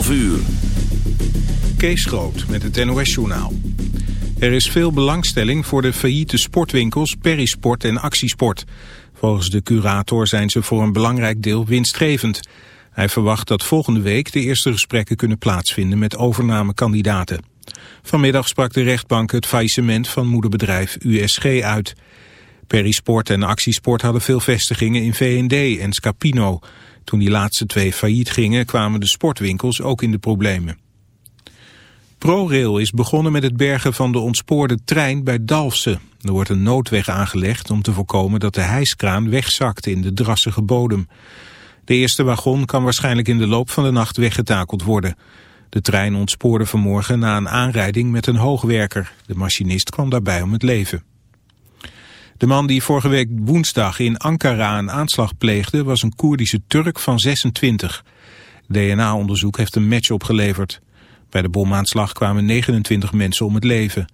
11 uur. Kees Groot met het NOS-journaal. Er is veel belangstelling voor de failliete sportwinkels Perisport en Actiesport. Volgens de curator zijn ze voor een belangrijk deel winstgevend. Hij verwacht dat volgende week de eerste gesprekken kunnen plaatsvinden met overnamekandidaten. Vanmiddag sprak de rechtbank het faillissement van moederbedrijf USG uit. Perisport en Actiesport hadden veel vestigingen in V&D en Scapino. Toen die laatste twee failliet gingen kwamen de sportwinkels ook in de problemen. ProRail is begonnen met het bergen van de ontspoorde trein bij Dalfsen. Er wordt een noodweg aangelegd om te voorkomen dat de hijskraan wegzakt in de drassige bodem. De eerste wagon kan waarschijnlijk in de loop van de nacht weggetakeld worden. De trein ontspoorde vanmorgen na een aanrijding met een hoogwerker. De machinist kwam daarbij om het leven. De man die vorige week woensdag in Ankara een aanslag pleegde... was een Koerdische Turk van 26. DNA-onderzoek heeft een match opgeleverd. Bij de bomaanslag kwamen 29 mensen om het leven.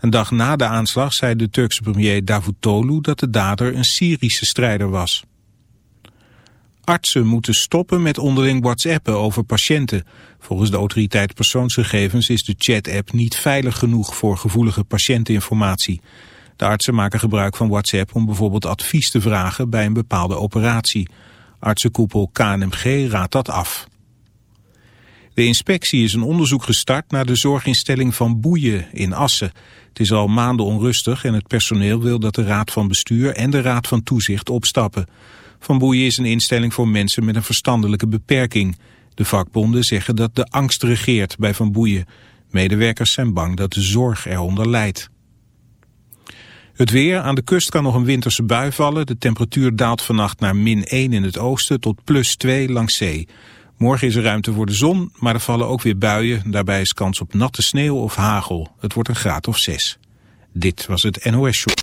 Een dag na de aanslag zei de Turkse premier Davutoglu... dat de dader een Syrische strijder was. Artsen moeten stoppen met onderling whatsappen over patiënten. Volgens de autoriteit persoonsgegevens is de chat-app niet veilig genoeg voor gevoelige patiënteninformatie. De artsen maken gebruik van WhatsApp om bijvoorbeeld advies te vragen bij een bepaalde operatie. Artsenkoepel KNMG raadt dat af. De inspectie is een onderzoek gestart naar de zorginstelling van Boeien in Assen. Het is al maanden onrustig en het personeel wil dat de raad van bestuur en de raad van toezicht opstappen. Van Boeien is een instelling voor mensen met een verstandelijke beperking. De vakbonden zeggen dat de angst regeert bij Van Boeien. Medewerkers zijn bang dat de zorg eronder leidt. Het weer, aan de kust kan nog een winterse bui vallen. De temperatuur daalt vannacht naar min 1 in het oosten tot plus 2 langs zee. Morgen is er ruimte voor de zon, maar er vallen ook weer buien. Daarbij is kans op natte sneeuw of hagel. Het wordt een graad of 6. Dit was het NOS Show.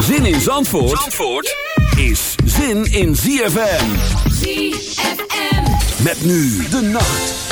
Zin in Zandvoort, Zandvoort is zin in ZFM. ZFM. Met nu de nacht.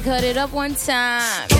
cut it up one time.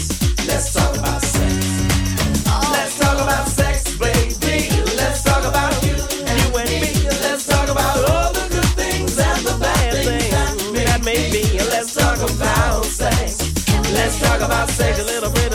talk about sex a little bit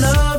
love.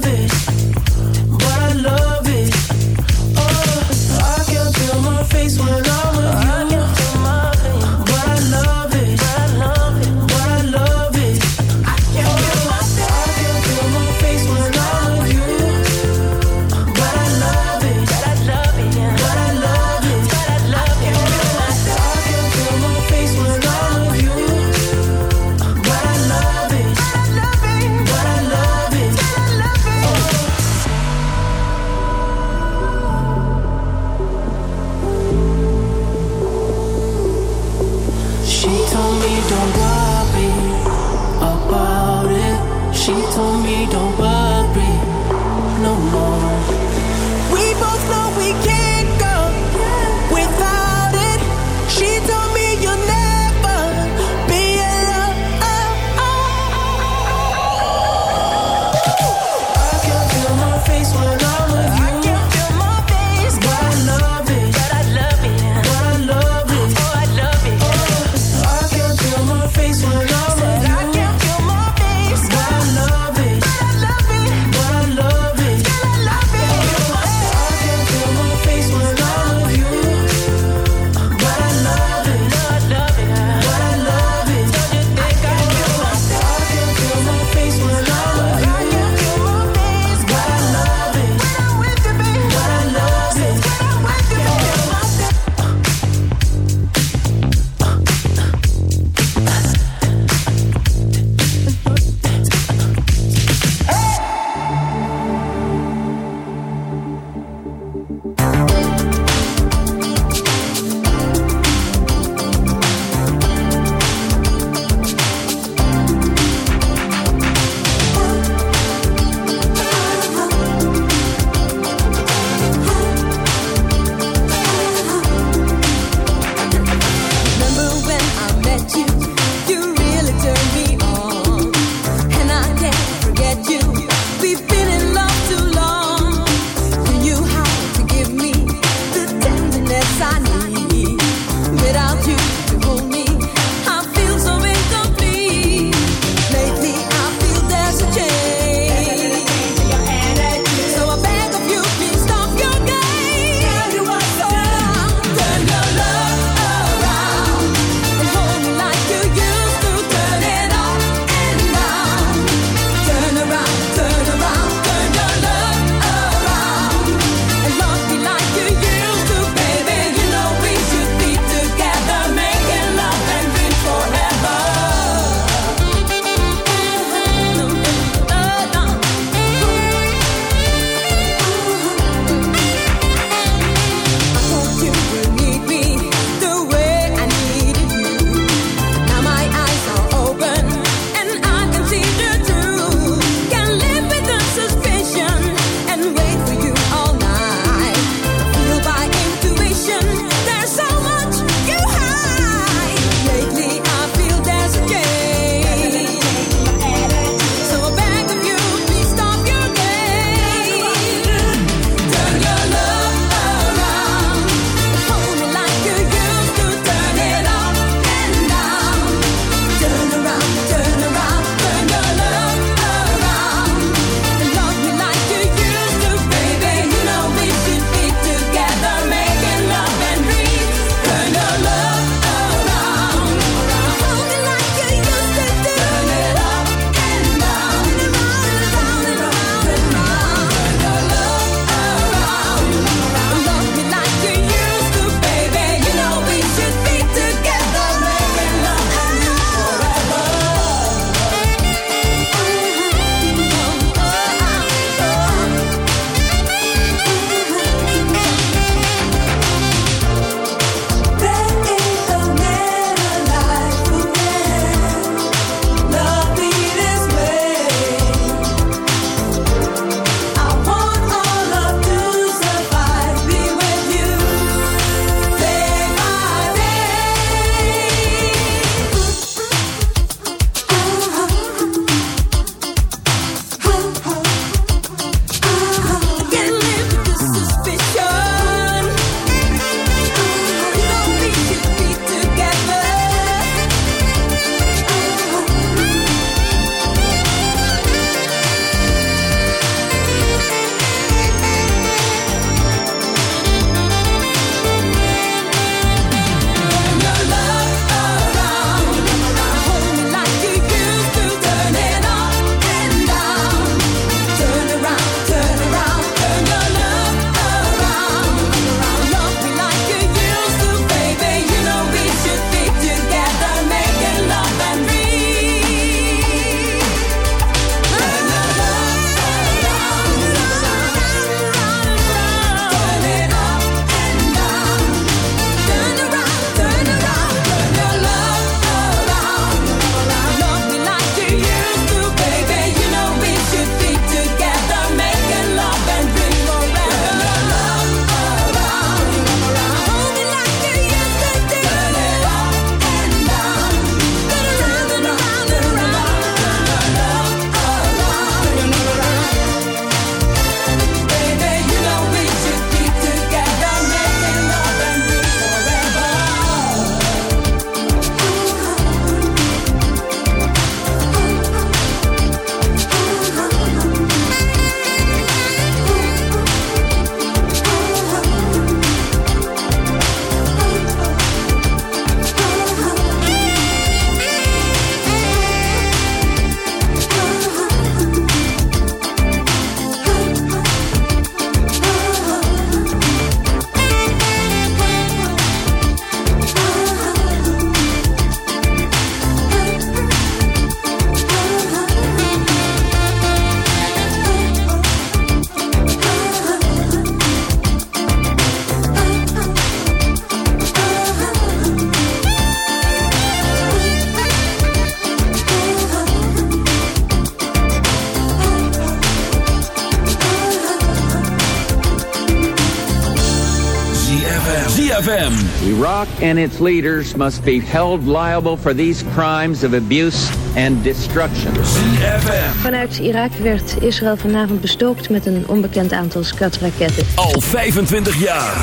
Iraq and its leaders must be held liable for these crimes of abuse and destruction. ZFM. Vanuit Irak werd Israël vanavond bestookt met een onbekend aantal skatraketten. Al 25 jaar.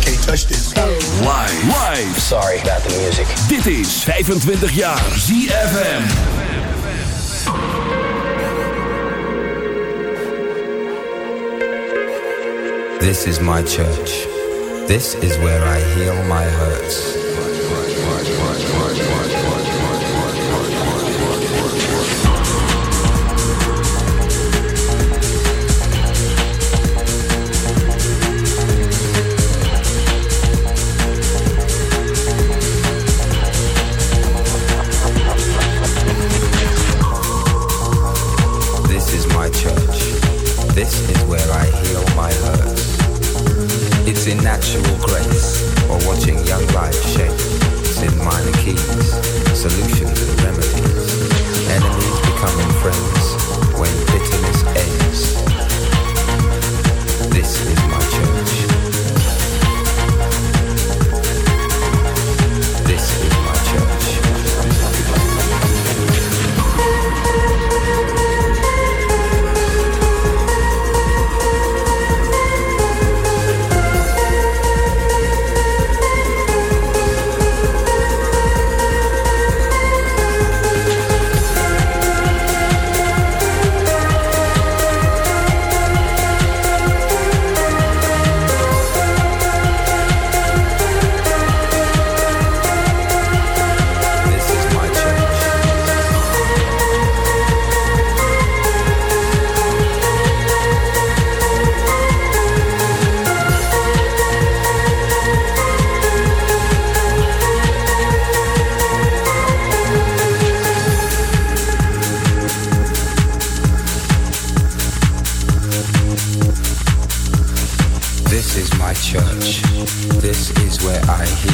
Can't touch this. Live. Live. Sorry about the music. Dit is 25 jaar ZFM. This is my church. This is where I heal my hurts. Life shape. It's in minor keys,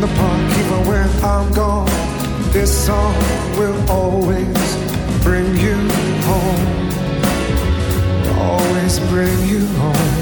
the park, even when I'm gone. This song will always bring you home. Always bring you home.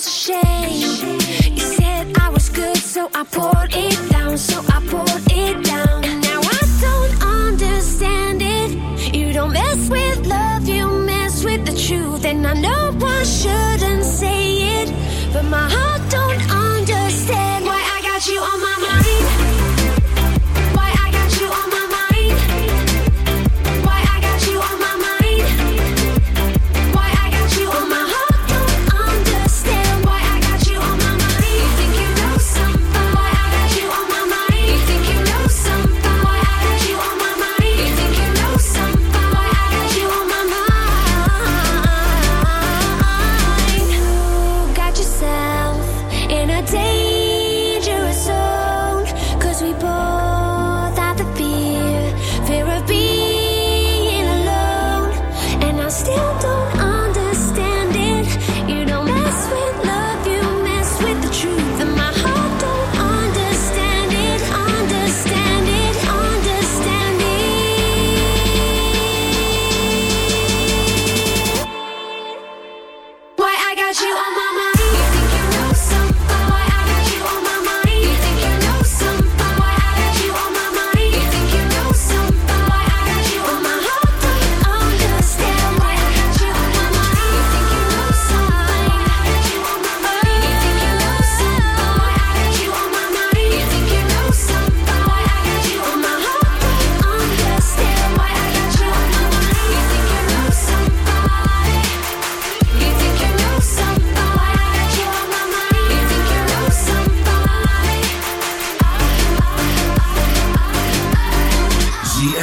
was a shame.